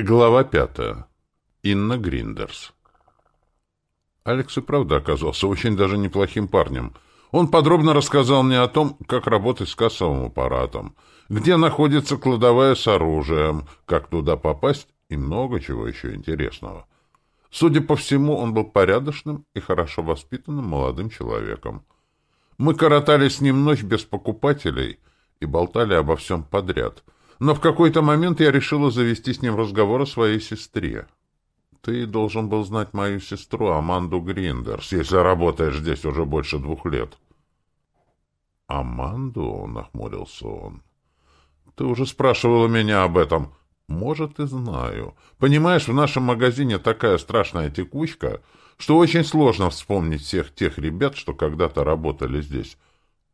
Глава пятая. Инна Гриндерс. Алекс и правда оказался очень даже неплохим парнем. Он подробно рассказал мне о том, как работать с кассовым аппаратом, где находится кладовая с оружием, как туда попасть и много чего еще интересного. Судя по всему, он был порядочным и хорошо воспитанным молодым человеком. Мы коротали с ним ночь без покупателей и болтали обо всем подряд — но в какой-то момент я решила завести с ним разговор о своей сестре. Ты должен был знать мою сестру Аманду Гриндерс, если работаешь здесь уже больше двух лет. Аманду? — нахмурился он. Ты уже спрашивала меня об этом. Может, и знаю. Понимаешь, в нашем магазине такая страшная текучка, что очень сложно вспомнить всех тех ребят, что когда-то работали здесь.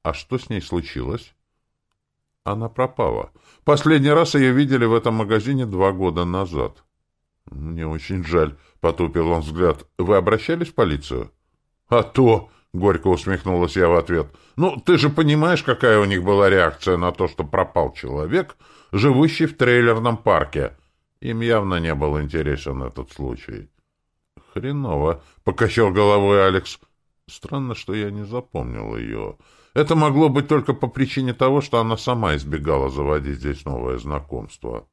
А что с ней случилось? Она пропала. Последний раз ее видели в этом магазине два года назад. Мне очень жаль, потупил он взгляд. Вы обращались в полицию? А то, горько усмехнулась я в ответ. Ну, ты же понимаешь, какая у них была реакция на то, что пропал человек, живущий в трейлерном парке. Им явно не был интересен этот случай. Хреново, покачал головой Алекс. Странно, что я не запомнил ее. Это могло быть только по причине того, что она сама избегала заводить здесь новое знакомство.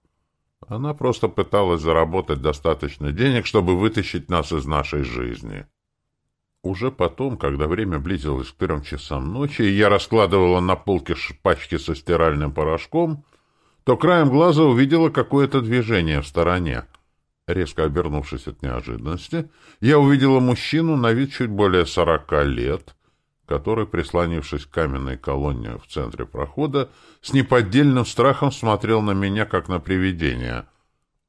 Она просто пыталась заработать достаточно денег, чтобы вытащить нас из нашей жизни. Уже потом, когда время близилось к трем часам ночи, и я раскладывала на полке пачки со стиральным порошком, то краем глаза увидела какое-то движение в стороне. Резко обернувшись от неожиданности, я увидела мужчину на вид чуть более сорока лет — который, прислонившись к каменной колонне в центре прохода, с неподдельным страхом смотрел на меня, как на привидение.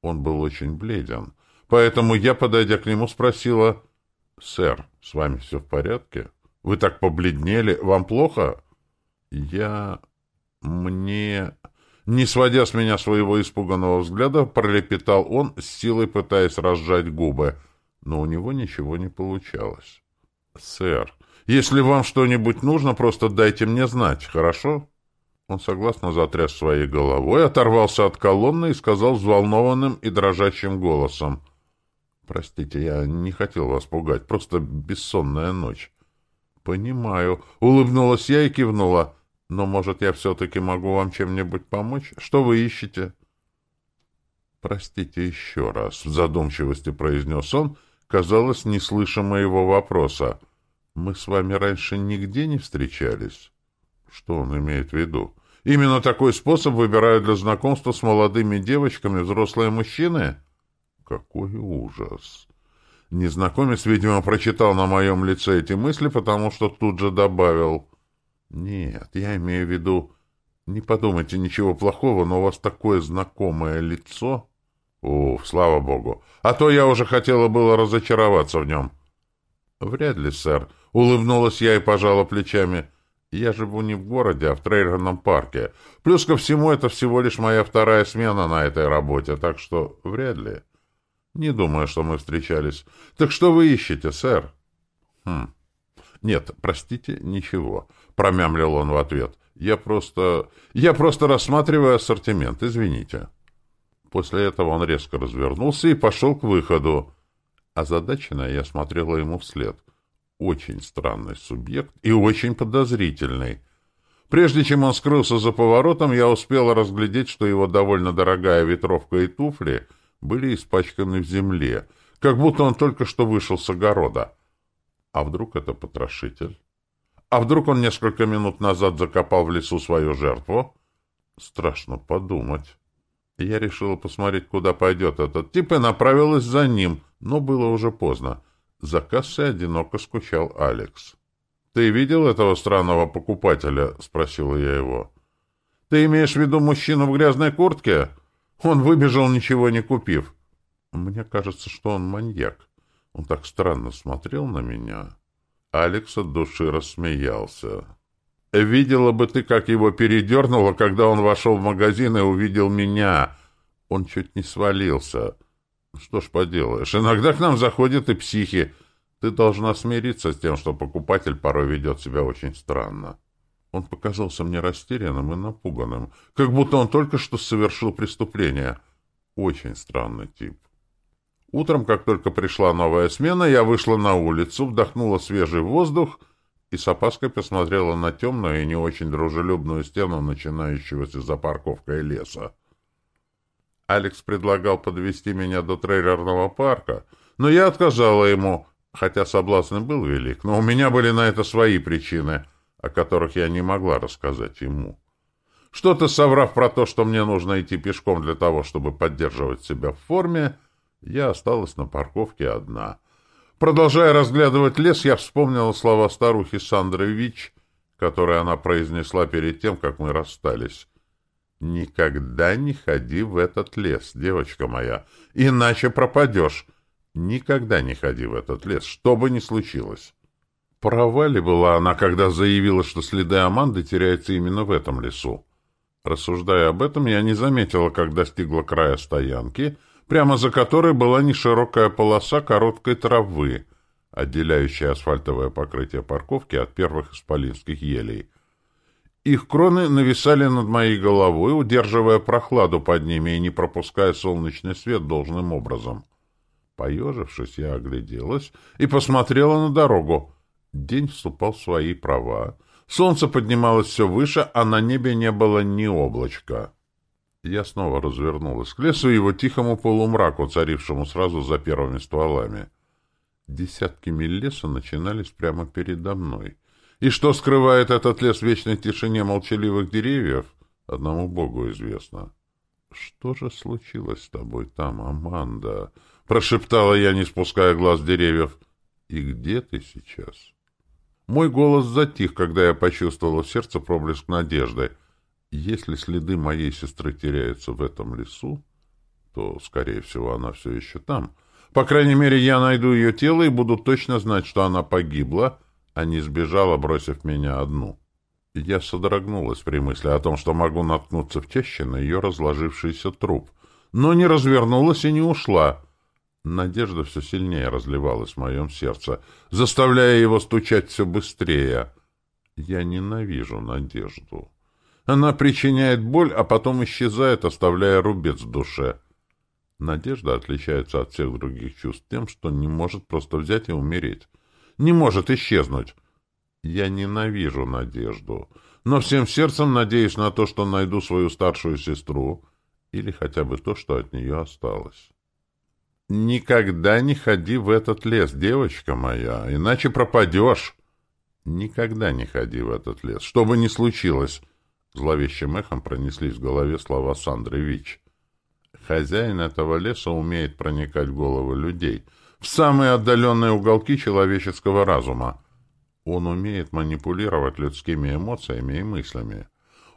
Он был очень бледен, поэтому я, подойдя к нему, спросила, «Сэр, с вами все в порядке? Вы так побледнели, вам плохо?» «Я... мне...» Не сводя с меня своего испуганного взгляда, пролепетал он, с силой пытаясь разжать губы, но у него ничего не получалось. «Сэр, если вам что-нибудь нужно, просто дайте мне знать, хорошо?» Он согласно затряс своей головой, оторвался от колонны и сказал взволнованным и дрожащим голосом. «Простите, я не хотел вас пугать, просто бессонная ночь». «Понимаю», — улыбнулась я и кивнула. «Но, может, я все-таки могу вам чем-нибудь помочь? Что вы ищете?» «Простите еще раз», — в задумчивости произнес он, казалось, не слыша моего вопроса. Мы с вами раньше нигде не встречались? Что он имеет в виду? Именно такой способ выбирают для знакомства с молодыми девочками взрослые мужчины? Какой ужас! Незнакомец, видимо, прочитал на моем лице эти мысли, потому что тут же добавил. Нет, я имею в виду... Не подумайте ничего плохого, но у вас такое знакомое лицо. Уф, слава богу. А то я уже хотела было разочароваться в нем. Вряд ли, сэр. Улыбнулась я и пожала плечами. Я живу не в городе, а в трейлерном парке. Плюс ко всему, это всего лишь моя вторая смена на этой работе, так что вряд ли. Не думаю, что мы встречались. Так что вы ищете, сэр? Хм. Нет, простите, ничего. Промямлил он в ответ. Я просто... Я просто рассматриваю ассортимент, извините. После этого он резко развернулся и пошел к выходу. Озадаченно я смотрела ему вслед — очень странный субъект и очень подозрительный. Прежде чем он скрылся за поворотом, я успел разглядеть, что его довольно дорогая ветровка и туфли были испачканы в земле, как будто он только что вышел с огорода. А вдруг это потрошитель? А вдруг он несколько минут назад закопал в лесу свою жертву? Страшно подумать. Я решила посмотреть, куда пойдет этот тип, и направилась за ним, но было уже поздно. За кассой одиноко скучал Алекс. «Ты видел этого странного покупателя?» — спросила я его. «Ты имеешь в виду мужчину в грязной куртке? Он выбежал, ничего не купив». «Мне кажется, что он маньяк. Он так странно смотрел на меня». Алекс от души рассмеялся. «Видела бы ты, как его передернуло, когда он вошел в магазин и увидел меня. Он чуть не свалился. Что ж поделаешь, иногда к нам заходят и психи. Ты должна смириться с тем, что покупатель порой ведет себя очень странно. Он показался мне растерянным и напуганным, как будто он только что совершил преступление. Очень странный тип. Утром, как только пришла новая смена, я вышла на улицу, вдохнула свежий воздух и с опаской посмотрела на темную и не очень дружелюбную стену начинающегося за парковкой леса. Алекс предлагал подвести меня до трейлерного парка, но я отказала ему, хотя соблазн был велик, но у меня были на это свои причины, о которых я не могла рассказать ему. Что-то соврав про то, что мне нужно идти пешком для того, чтобы поддерживать себя в форме, я осталась на парковке одна. Продолжая разглядывать лес, я вспомнила слова старухи Сандры Вич, которые она произнесла перед тем, как мы расстались. «Никогда не ходи в этот лес, девочка моя, иначе пропадешь. Никогда не ходи в этот лес, что бы ни случилось». Права ли была она, когда заявила, что следы Аманды теряются именно в этом лесу? Рассуждая об этом, я не заметила, как достигла края стоянки — прямо за которой была неширокая полоса короткой травы, отделяющая асфальтовое покрытие парковки от первых исполинских елей. Их кроны нависали над моей головой, удерживая прохладу под ними и не пропуская солнечный свет должным образом. Поежившись, я огляделась и посмотрела на дорогу. День вступал в свои права. Солнце поднималось все выше, а на небе не было ни облачка. Я снова развернулась к лесу и его тихому полумраку, царившему сразу за первыми стволами. Десятки миль леса начинались прямо передо мной. И что скрывает этот лес в вечной тишине молчаливых деревьев, одному Богу известно. — Что же случилось с тобой там, Аманда? — прошептала я, не спуская глаз деревьев. — И где ты сейчас? Мой голос затих, когда я почувствовала в сердце проблеск надежды — если следы моей сестры теряются в этом лесу, то, скорее всего, она все еще там. По крайней мере, я найду ее тело и буду точно знать, что она погибла, а не сбежала, бросив меня одну. Я содрогнулась при мысли о том, что могу наткнуться в чаще на ее разложившийся труп, но не развернулась и не ушла. Надежда все сильнее разливалась в моем сердце, заставляя его стучать все быстрее. Я ненавижу надежду. Она причиняет боль, а потом исчезает, оставляя рубец в душе. Надежда отличается от всех других чувств тем, что не может просто взять и умереть. Не может исчезнуть. Я ненавижу надежду, но всем сердцем надеюсь на то, что найду свою старшую сестру или хотя бы то, что от нее осталось. Никогда не ходи в этот лес, девочка моя, иначе пропадешь. Никогда не ходи в этот лес, что бы ни случилось. Зловещим эхом пронеслись в голове слова Сандры Вич. Хозяин этого леса умеет проникать в головы людей, в самые отдаленные уголки человеческого разума. Он умеет манипулировать людскими эмоциями и мыслями.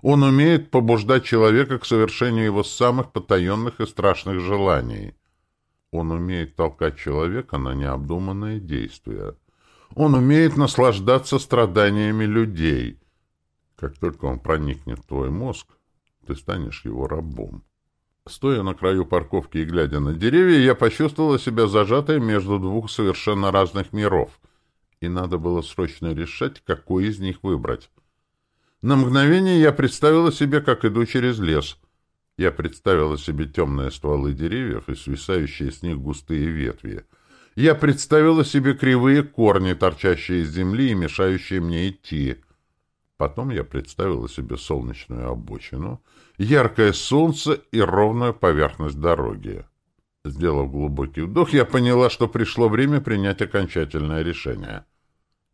Он умеет побуждать человека к совершению его самых потаенных и страшных желаний. Он умеет толкать человека на необдуманные действия. Он умеет наслаждаться страданиями людей — как только он проникнет в твой мозг, ты станешь его рабом. Стоя на краю парковки и глядя на деревья, я почувствовала себя зажатой между двух совершенно разных миров, и надо было срочно решать, какой из них выбрать. На мгновение я представила себе, как иду через лес. Я представила себе темные стволы деревьев и свисающие с них густые ветви. Я представила себе кривые корни, торчащие из земли и мешающие мне идти. Потом я представила себе солнечную обочину, яркое солнце и ровную поверхность дороги. Сделав глубокий вдох, я поняла, что пришло время принять окончательное решение.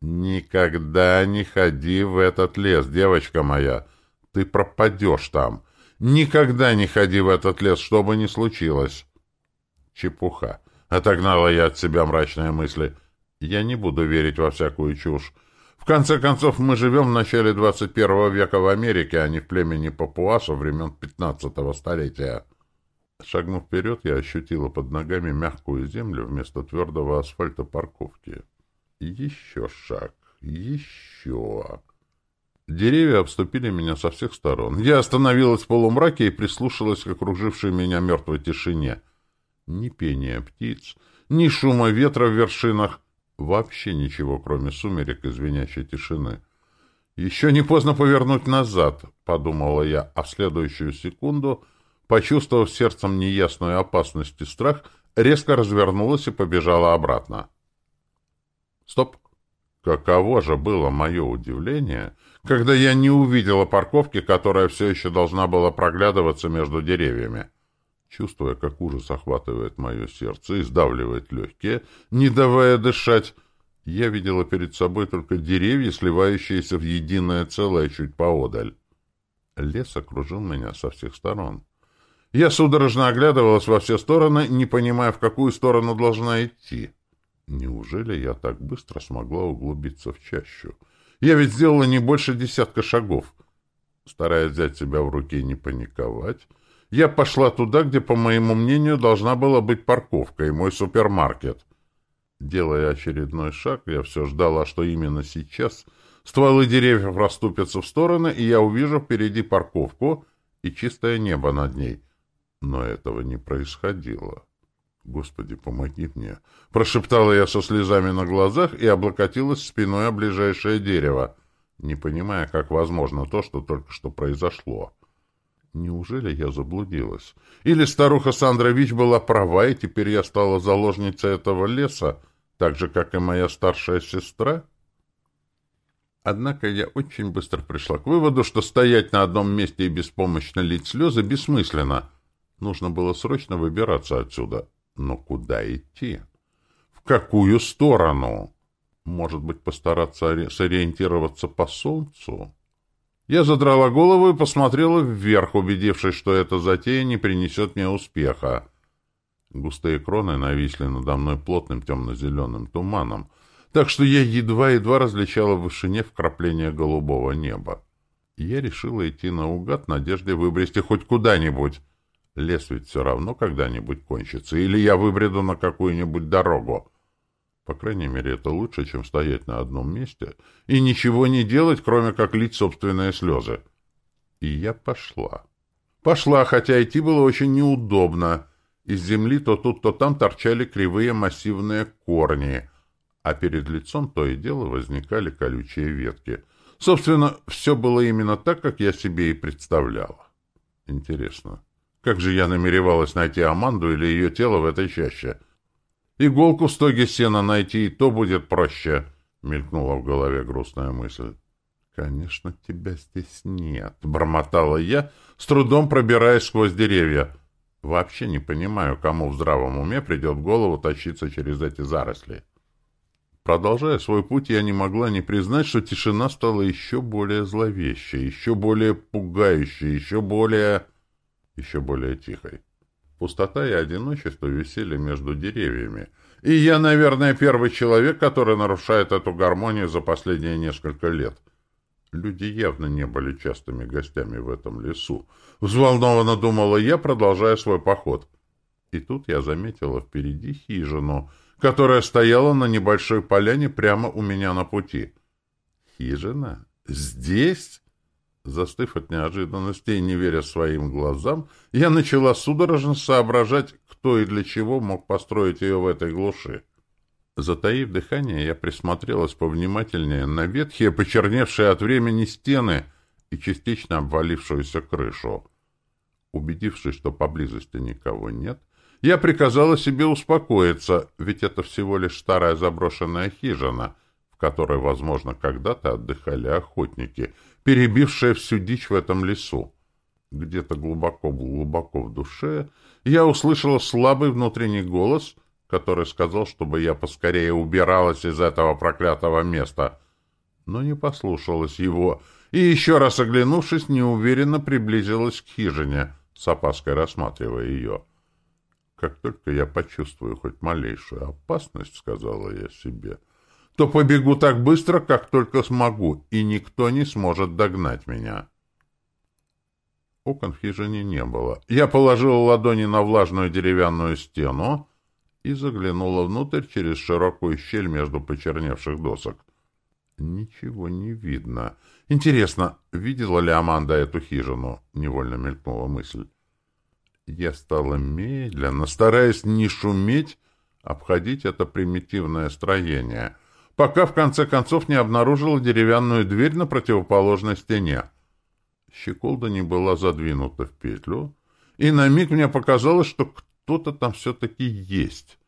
«Никогда не ходи в этот лес, девочка моя. Ты пропадешь там. Никогда не ходи в этот лес, что бы ни случилось». «Чепуха!» — отогнала я от себя мрачные мысли. «Я не буду верить во всякую чушь. В конце концов, мы живем в начале 21 века в Америке, а не в племени папуасов времен 15 столетия. Шагнув вперед, я ощутила под ногами мягкую землю вместо твердого асфальта парковки. Еще шаг, еще... Деревья обступили меня со всех сторон. Я остановилась в полумраке и прислушалась к окружившей меня мертвой тишине. Ни пения птиц, ни шума ветра в вершинах, Вообще ничего, кроме сумерек и звенящей тишины. «Еще не поздно повернуть назад», — подумала я, а в следующую секунду почувствовав сердцем неясную опасность и страх, резко развернулась и побежала обратно. Стоп! Каково же было мое удивление, когда я не увидела парковки, которая все еще должна была проглядываться между деревьями. Чувствуя, как ужас охватывает мое сердце и сдавливает легкие, не давая дышать, я видела перед собой только деревья, сливающиеся в единое целое чуть поодаль. Лес окружил меня со всех сторон. Я судорожно оглядывалась во все стороны, не понимая, в какую сторону должна идти. Неужели я так быстро смогла углубиться в чащу? Я ведь сделала не больше десятка шагов. Стараясь взять себя в руки и не паниковать, я пошла туда, где, по моему мнению, должна была быть парковка и мой супермаркет. Делая очередной шаг, я все ждала, что именно сейчас стволы деревьев расступятся в стороны, и я увижу впереди парковку и чистое небо над ней. Но этого не происходило. «Господи, помоги мне!» — прошептала я со слезами на глазах и облокотилась спиной о ближайшее дерево, не понимая, как возможно то, что только что произошло. Неужели я заблудилась? Или старуха Сандра Вич была права, и теперь я стала заложницей этого леса, так же, как и моя старшая сестра? Однако я очень быстро пришла к выводу, что стоять на одном месте и беспомощно лить слезы бессмысленно. Нужно было срочно выбираться отсюда. Но куда идти? В какую сторону? Может быть, постараться сориентироваться по солнцу? Я задрала голову и посмотрела вверх, убедившись, что эта затея не принесет мне успеха. Густые кроны нависли надо мной плотным темно-зеленым туманом, так что я едва-едва различала в вышине вкрапление голубого неба. Я решила идти наугад в надежде выбрести хоть куда-нибудь. Лес ведь все равно когда-нибудь кончится, или я выбреду на какую-нибудь дорогу. По крайней мере, это лучше, чем стоять на одном месте и ничего не делать, кроме как лить собственные слезы. И я пошла. Пошла, хотя идти было очень неудобно. Из земли то тут, то там торчали кривые массивные корни, а перед лицом то и дело возникали колючие ветки. Собственно, все было именно так, как я себе и представляла. Интересно, как же я намеревалась найти Аманду или ее тело в этой чаще? Иголку в стоге сена найти и то будет проще, — мелькнула в голове грустная мысль. «Конечно, тебя здесь нет», — бормотала я, с трудом пробираясь сквозь деревья. Вообще не понимаю, кому в здравом уме придет в голову тащиться через эти заросли. Продолжая свой путь, я не могла не признать, что тишина стала еще более зловещей, еще более пугающей, еще более еще более тихой. Пустота и одиночество висели между деревьями, и я, наверное, первый человек, который нарушает эту гармонию за последние несколько лет. Люди явно не были частыми гостями в этом лесу. Взволнованно думала я, продолжая свой поход. И тут я заметила впереди хижину, которая стояла на небольшой поляне прямо у меня на пути. Хижина? Здесь? Застыв от неожиданности и не веря своим глазам, я начала судорожно соображать, кто и для чего мог построить ее в этой глуши. Затаив дыхание, я присмотрелась повнимательнее на ветхие, почерневшие от времени стены и частично обвалившуюся крышу. Убедившись, что поблизости никого нет, я приказала себе успокоиться, ведь это всего лишь старая заброшенная хижина, в которой, возможно, когда-то отдыхали охотники — перебившая всю дичь в этом лесу. Где-то глубоко-глубоко в душе я услышала слабый внутренний голос, который сказал, чтобы я поскорее убиралась из этого проклятого места, но не послушалась его, и, еще раз оглянувшись, неуверенно приблизилась к хижине, с опаской рассматривая ее. «Как только я почувствую хоть малейшую опасность, — сказала я себе, — то побегу так быстро, как только смогу, и никто не сможет догнать меня. Окон в хижине не было. Я положила ладони на влажную деревянную стену и заглянула внутрь через широкую щель между почерневших досок. Ничего не видно. Интересно, видела ли Аманда эту хижину? Невольно мелькнула мысль. Я стала медленно, стараясь не шуметь, обходить это примитивное строение — пока в конце концов не обнаружила деревянную дверь на противоположной стене. Щеколда не была задвинута в петлю, и на миг мне показалось, что кто-то там все-таки есть.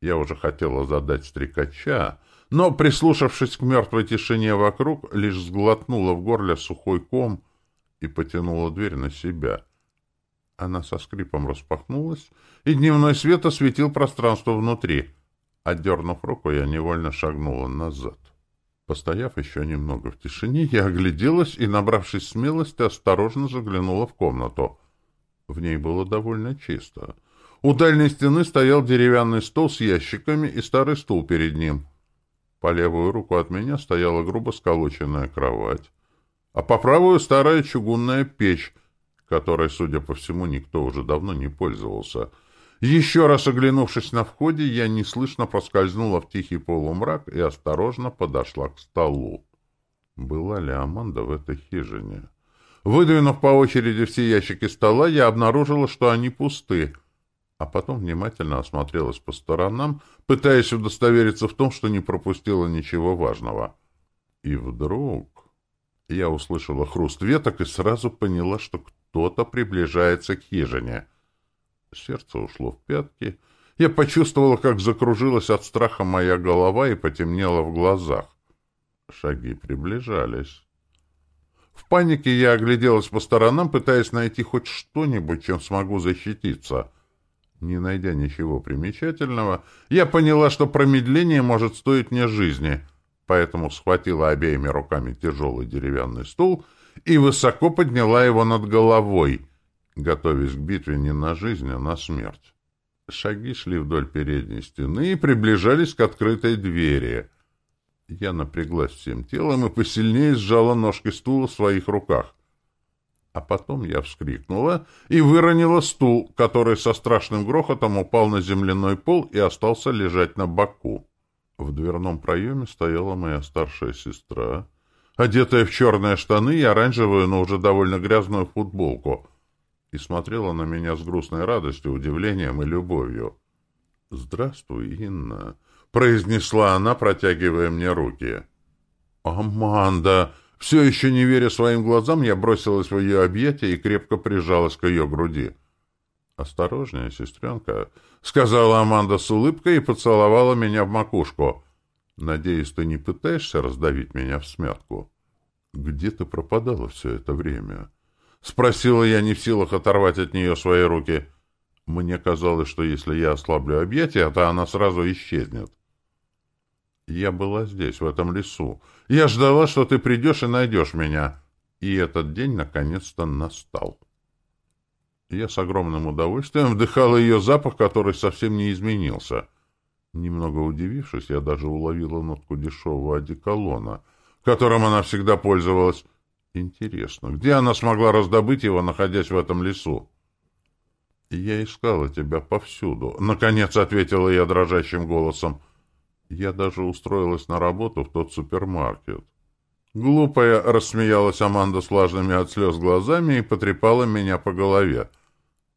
Я уже хотела задать стрекача, но, прислушавшись к мертвой тишине вокруг, лишь сглотнула в горле сухой ком и потянула дверь на себя. Она со скрипом распахнулась, и дневной свет осветил пространство внутри. Отдернув руку, я невольно шагнула назад. Постояв еще немного в тишине, я огляделась и, набравшись смелости, осторожно заглянула в комнату. В ней было довольно чисто. У дальней стены стоял деревянный стол с ящиками и старый стул перед ним. По левую руку от меня стояла грубо сколоченная кровать, а по правую старая чугунная печь, которой, судя по всему, никто уже давно не пользовался — еще раз оглянувшись на входе, я неслышно проскользнула в тихий полумрак и осторожно подошла к столу. Была ли Аманда в этой хижине? Выдвинув по очереди все ящики стола, я обнаружила, что они пусты, а потом внимательно осмотрелась по сторонам, пытаясь удостовериться в том, что не пропустила ничего важного. И вдруг я услышала хруст веток и сразу поняла, что кто-то приближается к хижине — Сердце ушло в пятки. Я почувствовала, как закружилась от страха моя голова и потемнело в глазах. Шаги приближались. В панике я огляделась по сторонам, пытаясь найти хоть что-нибудь, чем смогу защититься. Не найдя ничего примечательного, я поняла, что промедление может стоить мне жизни, поэтому схватила обеими руками тяжелый деревянный стул и высоко подняла его над головой — готовясь к битве не на жизнь, а на смерть. Шаги шли вдоль передней стены и приближались к открытой двери. Я напряглась всем телом и посильнее сжала ножки стула в своих руках. А потом я вскрикнула и выронила стул, который со страшным грохотом упал на земляной пол и остался лежать на боку. В дверном проеме стояла моя старшая сестра, одетая в черные штаны и оранжевую, но уже довольно грязную футболку — и смотрела на меня с грустной радостью, удивлением и любовью. «Здравствуй, Инна», — произнесла она, протягивая мне руки. «Аманда!» Все еще не веря своим глазам, я бросилась в ее объятия и крепко прижалась к ее груди. «Осторожнее, сестренка», — сказала Аманда с улыбкой и поцеловала меня в макушку. «Надеюсь, ты не пытаешься раздавить меня в смятку?» «Где ты пропадала все это время?» — спросила я, не в силах оторвать от нее свои руки. Мне казалось, что если я ослаблю объятия, то она сразу исчезнет. Я была здесь, в этом лесу. Я ждала, что ты придешь и найдешь меня. И этот день наконец-то настал. Я с огромным удовольствием вдыхала ее запах, который совсем не изменился. Немного удивившись, я даже уловила нотку дешевого одеколона, которым она всегда пользовалась, Интересно, где она смогла раздобыть его, находясь в этом лесу? «Я искала тебя повсюду», — наконец ответила я дрожащим голосом. «Я даже устроилась на работу в тот супермаркет». Глупая, — рассмеялась Аманда с влажными от слез глазами и потрепала меня по голове.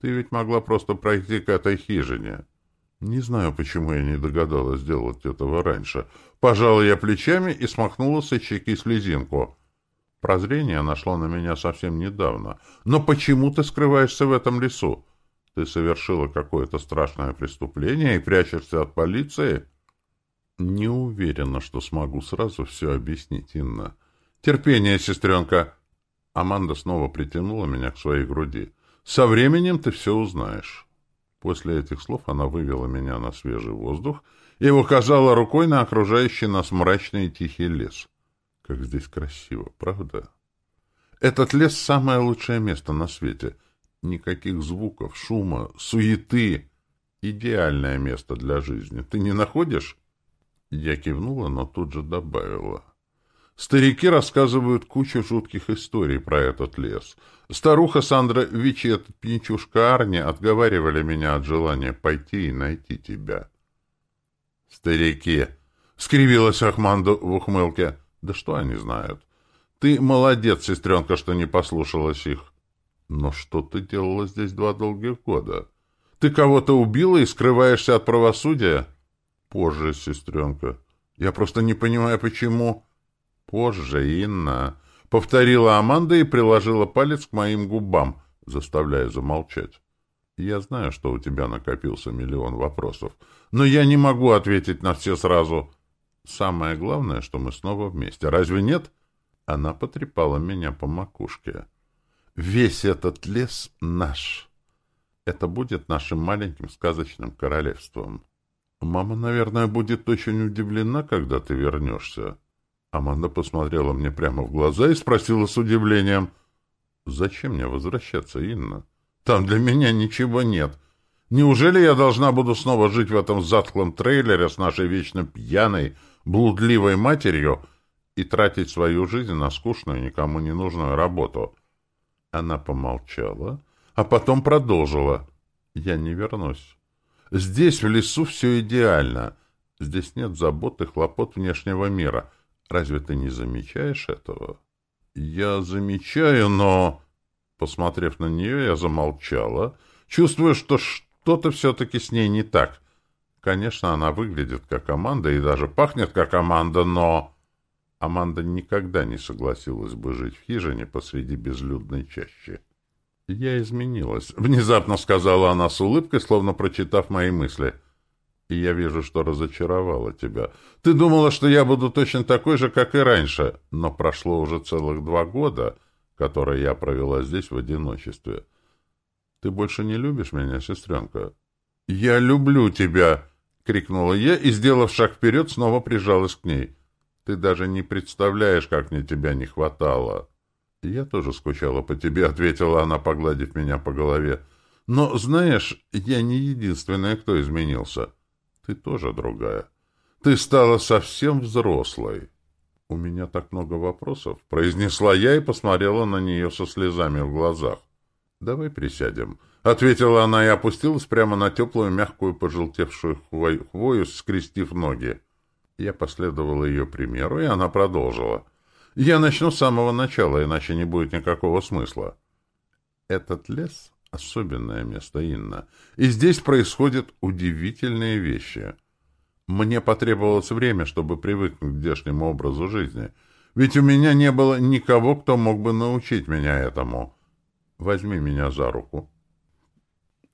«Ты ведь могла просто пройти к этой хижине». Не знаю, почему я не догадалась сделать этого раньше. Пожала я плечами и смахнула со щеки слезинку. Прозрение нашло на меня совсем недавно. Но почему ты скрываешься в этом лесу? Ты совершила какое-то страшное преступление и прячешься от полиции? Не уверена, что смогу сразу все объяснить, Инна. Терпение, сестренка. Аманда снова притянула меня к своей груди. Со временем ты все узнаешь. После этих слов она вывела меня на свежий воздух и указала рукой на окружающий нас мрачный и тихий лес. Как здесь красиво, правда? Этот лес — самое лучшее место на свете. Никаких звуков, шума, суеты. Идеальное место для жизни. Ты не находишь? Я кивнула, но тут же добавила. Старики рассказывают кучу жутких историй про этот лес. Старуха Сандра Вичет, пьянчушка Арни отговаривали меня от желания пойти и найти тебя. «Старики!» — скривилась Ахманда в ухмылке. Да что они знают? Ты молодец, сестренка, что не послушалась их. Но что ты делала здесь два долгих года? Ты кого-то убила и скрываешься от правосудия? Позже, сестренка. Я просто не понимаю, почему... Позже, Инна. Повторила Аманда и приложила палец к моим губам. заставляя замолчать. Я знаю, что у тебя накопился миллион вопросов, но я не могу ответить на все сразу. Самое главное, что мы снова вместе. Разве нет? Она потрепала меня по макушке. Весь этот лес наш. Это будет нашим маленьким сказочным королевством. Мама, наверное, будет очень удивлена, когда ты вернешься. Аманда посмотрела мне прямо в глаза и спросила с удивлением, «Зачем мне возвращаться, Инна? Там для меня ничего нет. Неужели я должна буду снова жить в этом затхлом трейлере с нашей вечно пьяной, блудливой матерью и тратить свою жизнь на скучную, никому не нужную работу?» Она помолчала, а потом продолжила. «Я не вернусь. Здесь, в лесу, все идеально. Здесь нет забот и хлопот внешнего мира. Разве ты не замечаешь этого?» «Я замечаю, но...» Посмотрев на нее, я замолчала, чувствуя, что что-то все-таки с ней не так. Конечно, она выглядит как Аманда и даже пахнет как Аманда, но... Аманда никогда не согласилась бы жить в хижине посреди безлюдной чащи. «Я изменилась», — внезапно сказала она с улыбкой, словно прочитав мои мысли. «И я вижу, что разочаровала тебя. Ты думала, что я буду точно такой же, как и раньше, но прошло уже целых два года, которые я провела здесь в одиночестве. Ты больше не любишь меня, сестренка?» «Я люблю тебя!» — крикнула я и, сделав шаг вперед, снова прижалась к ней. Ты даже не представляешь, как мне тебя не хватало. Я тоже скучала по тебе, ответила она, погладив меня по голове. Но, знаешь, я не единственная, кто изменился. Ты тоже другая. Ты стала совсем взрослой. У меня так много вопросов, произнесла я и посмотрела на нее со слезами в глазах. Давай присядем, ответила она и опустилась прямо на теплую, мягкую, пожелтевшую хвою, скрестив ноги. Я последовал ее примеру, и она продолжила. «Я начну с самого начала, иначе не будет никакого смысла. Этот лес — особенное место, Инна, и здесь происходят удивительные вещи. Мне потребовалось время, чтобы привыкнуть к здешнему образу жизни, ведь у меня не было никого, кто мог бы научить меня этому. Возьми меня за руку».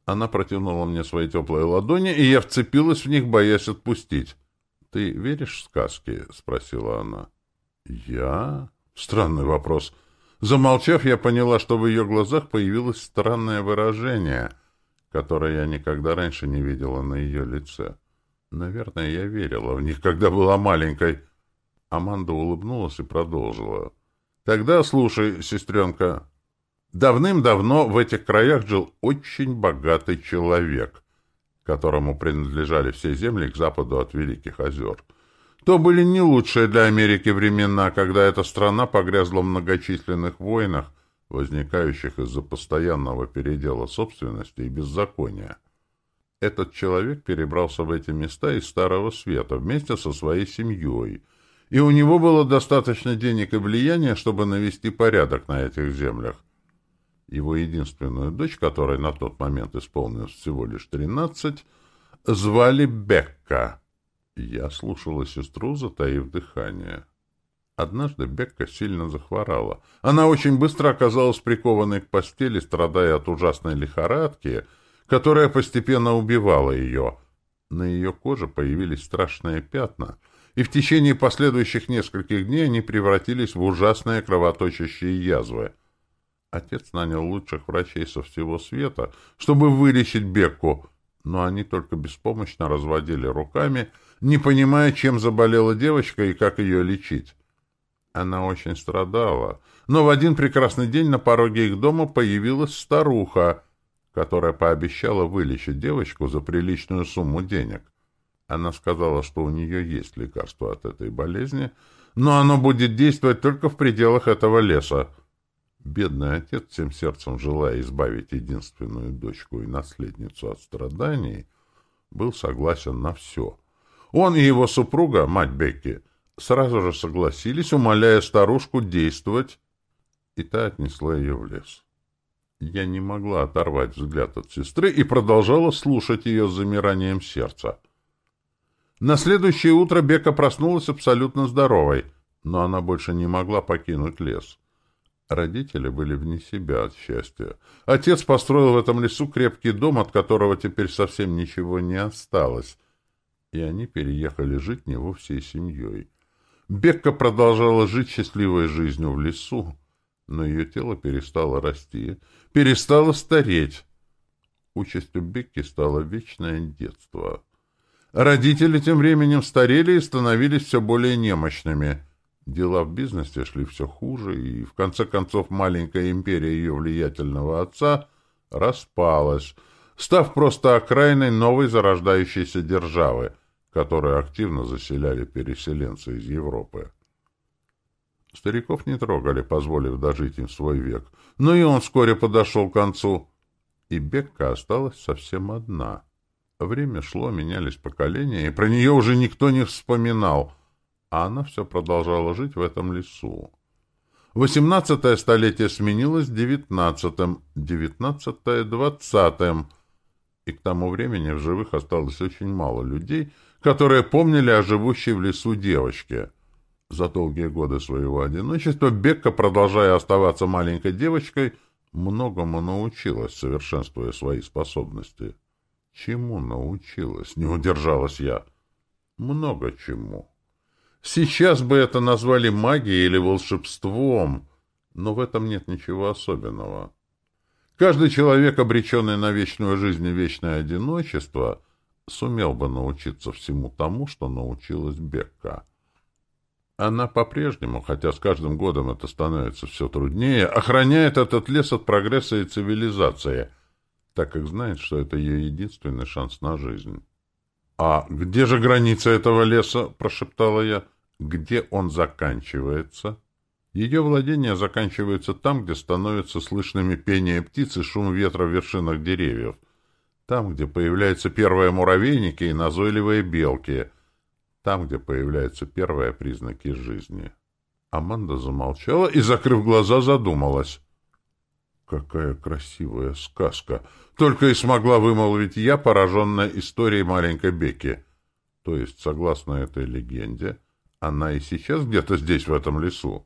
Она протянула мне свои теплые ладони, и я вцепилась в них, боясь отпустить. «Ты веришь в сказки?» — спросила она. «Я?» Странный вопрос. Замолчав, я поняла, что в ее глазах появилось странное выражение, которое я никогда раньше не видела на ее лице. Наверное, я верила в них, когда была маленькой. Аманда улыбнулась и продолжила. «Тогда слушай, сестренка. Давным-давно в этих краях жил очень богатый человек которому принадлежали все земли к западу от Великих озер. То были не лучшие для Америки времена, когда эта страна погрязла в многочисленных войнах, возникающих из-за постоянного передела собственности и беззакония. Этот человек перебрался в эти места из Старого Света вместе со своей семьей, и у него было достаточно денег и влияния, чтобы навести порядок на этих землях. Его единственную дочь, которой на тот момент исполнилось всего лишь тринадцать, звали Бекка. Я слушала сестру, затаив дыхание. Однажды Бекка сильно захворала. Она очень быстро оказалась прикованной к постели, страдая от ужасной лихорадки, которая постепенно убивала ее. На ее коже появились страшные пятна, и в течение последующих нескольких дней они превратились в ужасные кровоточащие язвы. Отец нанял лучших врачей со всего света, чтобы вылечить Бекку, но они только беспомощно разводили руками, не понимая, чем заболела девочка и как ее лечить. Она очень страдала, но в один прекрасный день на пороге их дома появилась старуха, которая пообещала вылечить девочку за приличную сумму денег. Она сказала, что у нее есть лекарство от этой болезни, но оно будет действовать только в пределах этого леса. Бедный отец, всем сердцем желая избавить единственную дочку и наследницу от страданий, был согласен на все. Он и его супруга, мать Бекки, сразу же согласились, умоляя старушку действовать, и та отнесла ее в лес. Я не могла оторвать взгляд от сестры и продолжала слушать ее с замиранием сердца. На следующее утро Бека проснулась абсолютно здоровой, но она больше не могла покинуть лес. Родители были вне себя от счастья. Отец построил в этом лесу крепкий дом, от которого теперь совсем ничего не осталось. И они переехали жить в него всей семьей. Бекка продолжала жить счастливой жизнью в лесу, но ее тело перестало расти, перестало стареть. Участью Бекки стало вечное детство. Родители тем временем старели и становились все более немощными. Дела в бизнесе шли все хуже, и в конце концов маленькая империя ее влиятельного отца распалась, став просто окраиной новой зарождающейся державы, которую активно заселяли переселенцы из Европы. Стариков не трогали, позволив дожить им свой век, но и он вскоре подошел к концу, и Бекка осталась совсем одна — Время шло, менялись поколения, и про нее уже никто не вспоминал, а она все продолжала жить в этом лесу. Восемнадцатое столетие сменилось девятнадцатым, девятнадцатое — двадцатым, и к тому времени в живых осталось очень мало людей, которые помнили о живущей в лесу девочке. За долгие годы своего одиночества Бекка, продолжая оставаться маленькой девочкой, многому научилась, совершенствуя свои способности. Чему научилась? Не удержалась я. Много чему. Сейчас бы это назвали магией или волшебством, но в этом нет ничего особенного. Каждый человек, обреченный на вечную жизнь и вечное одиночество, сумел бы научиться всему тому, что научилась Бекка. Она по-прежнему, хотя с каждым годом это становится все труднее, охраняет этот лес от прогресса и цивилизации — так как знает, что это ее единственный шанс на жизнь. «А где же граница этого леса?» — прошептала я. «Где он заканчивается?» Ее владения заканчиваются там, где становятся слышными пение птиц и шум ветра в вершинах деревьев. Там, где появляются первые муравейники и назойливые белки. Там, где появляются первые признаки жизни. Аманда замолчала и, закрыв глаза, задумалась. Какая красивая сказка! Только и смогла вымолвить я, пораженная историей маленькой Бекки. То есть, согласно этой легенде, она и сейчас где-то здесь, в этом лесу.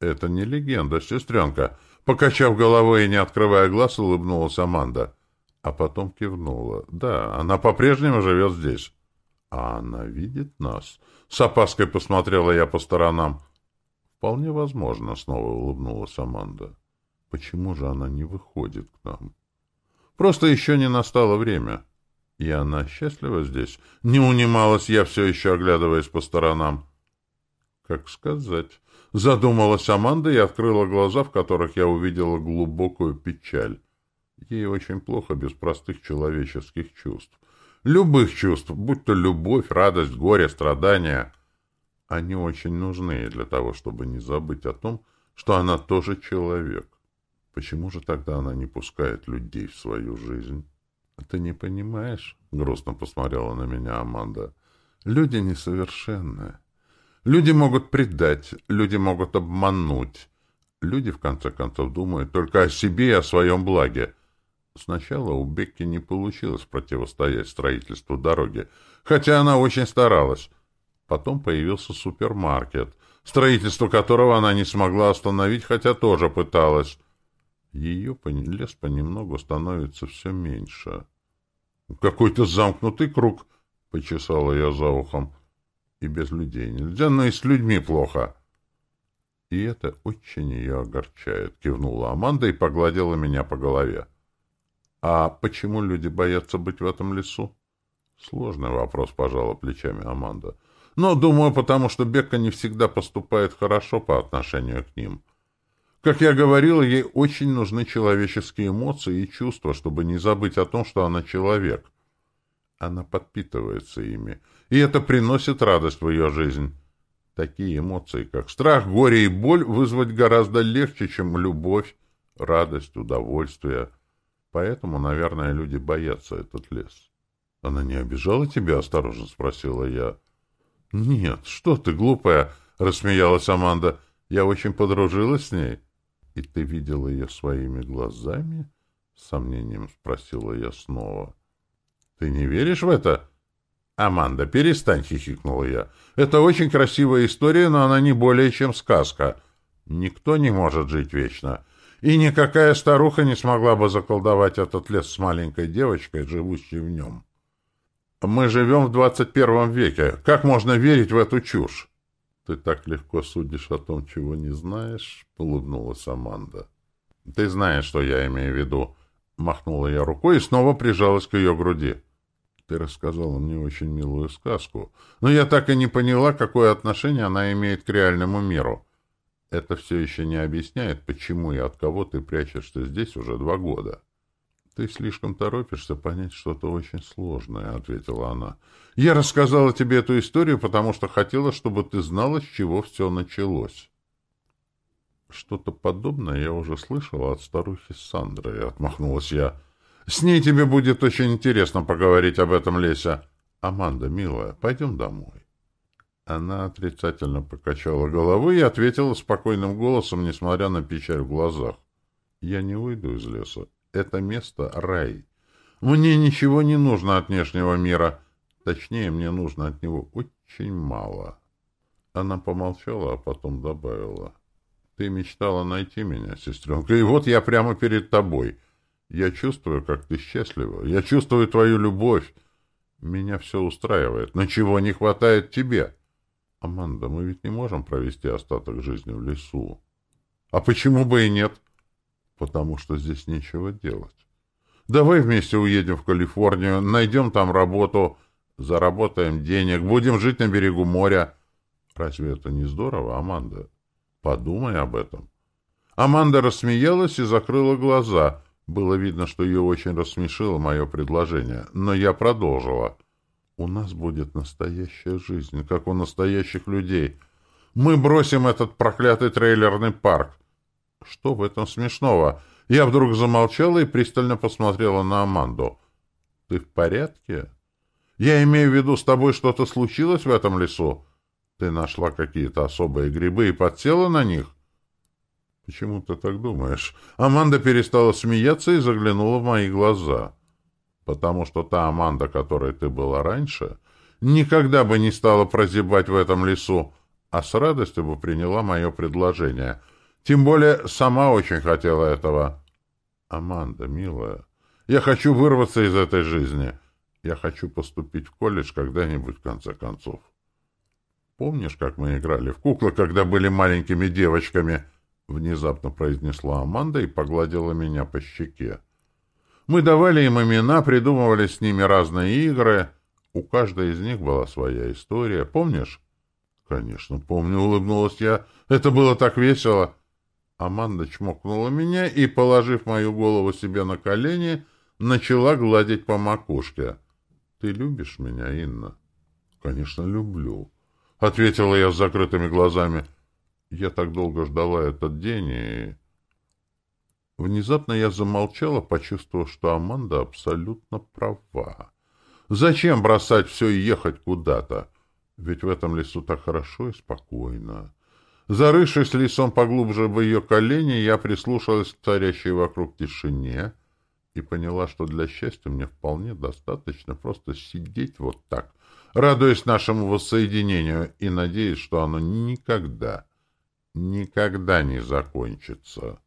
Это не легенда, сестренка. Покачав головой и не открывая глаз, улыбнулась Аманда. А потом кивнула. Да, она по-прежнему живет здесь. А она видит нас. С опаской посмотрела я по сторонам. Вполне возможно, снова улыбнулась Аманда. Почему же она не выходит к нам? Просто еще не настало время. И она счастлива здесь. Не унималась я, все еще оглядываясь по сторонам. Как сказать? Задумалась Аманда и открыла глаза, в которых я увидела глубокую печаль. Ей очень плохо без простых человеческих чувств. Любых чувств, будь то любовь, радость, горе, страдания. Они очень нужны для того, чтобы не забыть о том, что она тоже человек. Почему же тогда она не пускает людей в свою жизнь? — Ты не понимаешь? — грустно посмотрела на меня Аманда. — Люди несовершенны. Люди могут предать, люди могут обмануть. Люди, в конце концов, думают только о себе и о своем благе. Сначала у Бекки не получилось противостоять строительству дороги, хотя она очень старалась. Потом появился супермаркет, строительство которого она не смогла остановить, хотя тоже пыталась. Ее лес понемногу становится все меньше. «Какой-то замкнутый круг», — почесала я за ухом. «И без людей нельзя, но и с людьми плохо». «И это очень ее огорчает», — кивнула Аманда и погладила меня по голове. «А почему люди боятся быть в этом лесу?» «Сложный вопрос», — пожала плечами Аманда. «Но, думаю, потому что Бекка не всегда поступает хорошо по отношению к ним». Как я говорил, ей очень нужны человеческие эмоции и чувства, чтобы не забыть о том, что она человек. Она подпитывается ими, и это приносит радость в ее жизнь. Такие эмоции, как страх, горе и боль, вызвать гораздо легче, чем любовь, радость, удовольствие. Поэтому, наверное, люди боятся этот лес. — Она не обижала тебя? — осторожно спросила я. — Нет, что ты, глупая! — рассмеялась Аманда. — Я очень подружилась с ней. — «И ты видела ее своими глазами?» — с сомнением спросила я снова. «Ты не веришь в это?» «Аманда, перестань!» — хихикнула я. «Это очень красивая история, но она не более чем сказка». Никто не может жить вечно. И никакая старуха не смогла бы заколдовать этот лес с маленькой девочкой, живущей в нем. Мы живем в двадцать первом веке. Как можно верить в эту чушь? Ты так легко судишь о том, чего не знаешь, — улыбнулась Аманда. Ты знаешь, что я имею в виду. Махнула я рукой и снова прижалась к ее груди. Ты рассказала мне очень милую сказку, но я так и не поняла, какое отношение она имеет к реальному миру. Это все еще не объясняет, почему и от кого ты прячешься здесь уже два года. «Ты слишком торопишься понять что-то очень сложное», — ответила она. «Я рассказала тебе эту историю, потому что хотела, чтобы ты знала, с чего все началось». «Что-то подобное я уже слышала от старухи Сандры», — отмахнулась я. «С ней тебе будет очень интересно поговорить об этом, Леся. Аманда, милая, пойдем домой». Она отрицательно покачала головой и ответила спокойным голосом, несмотря на печаль в глазах. «Я не уйду из леса. Это место — рай. Мне ничего не нужно от внешнего мира. Точнее, мне нужно от него очень мало». Она помолчала, а потом добавила. «Ты мечтала найти меня, сестренка, и вот я прямо перед тобой. Я чувствую, как ты счастлива. Я чувствую твою любовь. Меня все устраивает. Но чего не хватает тебе?» «Аманда, мы ведь не можем провести остаток жизни в лесу». «А почему бы и нет?» «Потому что здесь нечего делать. Давай вместе уедем в Калифорнию, найдем там работу, заработаем денег, будем жить на берегу моря. Разве это не здорово, Аманда? Подумай об этом». Аманда рассмеялась и закрыла глаза. Было видно, что ее очень рассмешило мое предложение, но я продолжила. У нас будет настоящая жизнь, как у настоящих людей. Мы бросим этот проклятый трейлерный парк. Что в этом смешного? Я вдруг замолчала и пристально посмотрела на Аманду. Ты в порядке? Я имею в виду, с тобой что-то случилось в этом лесу? Ты нашла какие-то особые грибы и подсела на них? Почему ты так думаешь? Аманда перестала смеяться и заглянула в мои глаза. — потому что та Аманда, которой ты была раньше, никогда бы не стала прозябать в этом лесу, а с радостью бы приняла мое предложение. Тем более сама очень хотела этого. Аманда, милая, я хочу вырваться из этой жизни. Я хочу поступить в колледж когда-нибудь в конце концов. Помнишь, как мы играли в куклы, когда были маленькими девочками? Внезапно произнесла Аманда и погладила меня по щеке. Мы давали им имена, придумывали с ними разные игры. У каждой из них была своя история. Помнишь? Конечно, помню, улыбнулась я. Это было так весело. Аманда чмокнула меня и, положив мою голову себе на колени, начала гладить по макушке. Ты любишь меня, Инна? Конечно, люблю, ответила я с закрытыми глазами. Я так долго ждала этот день и Внезапно я замолчала, почувствовав, что Аманда абсолютно права. Зачем бросать все и ехать куда-то? Ведь в этом лесу так хорошо и спокойно. Зарывшись лесом поглубже в ее колени, я прислушалась к царящей вокруг тишине и поняла, что для счастья мне вполне достаточно просто сидеть вот так, радуясь нашему воссоединению и надеясь, что оно никогда, никогда не закончится.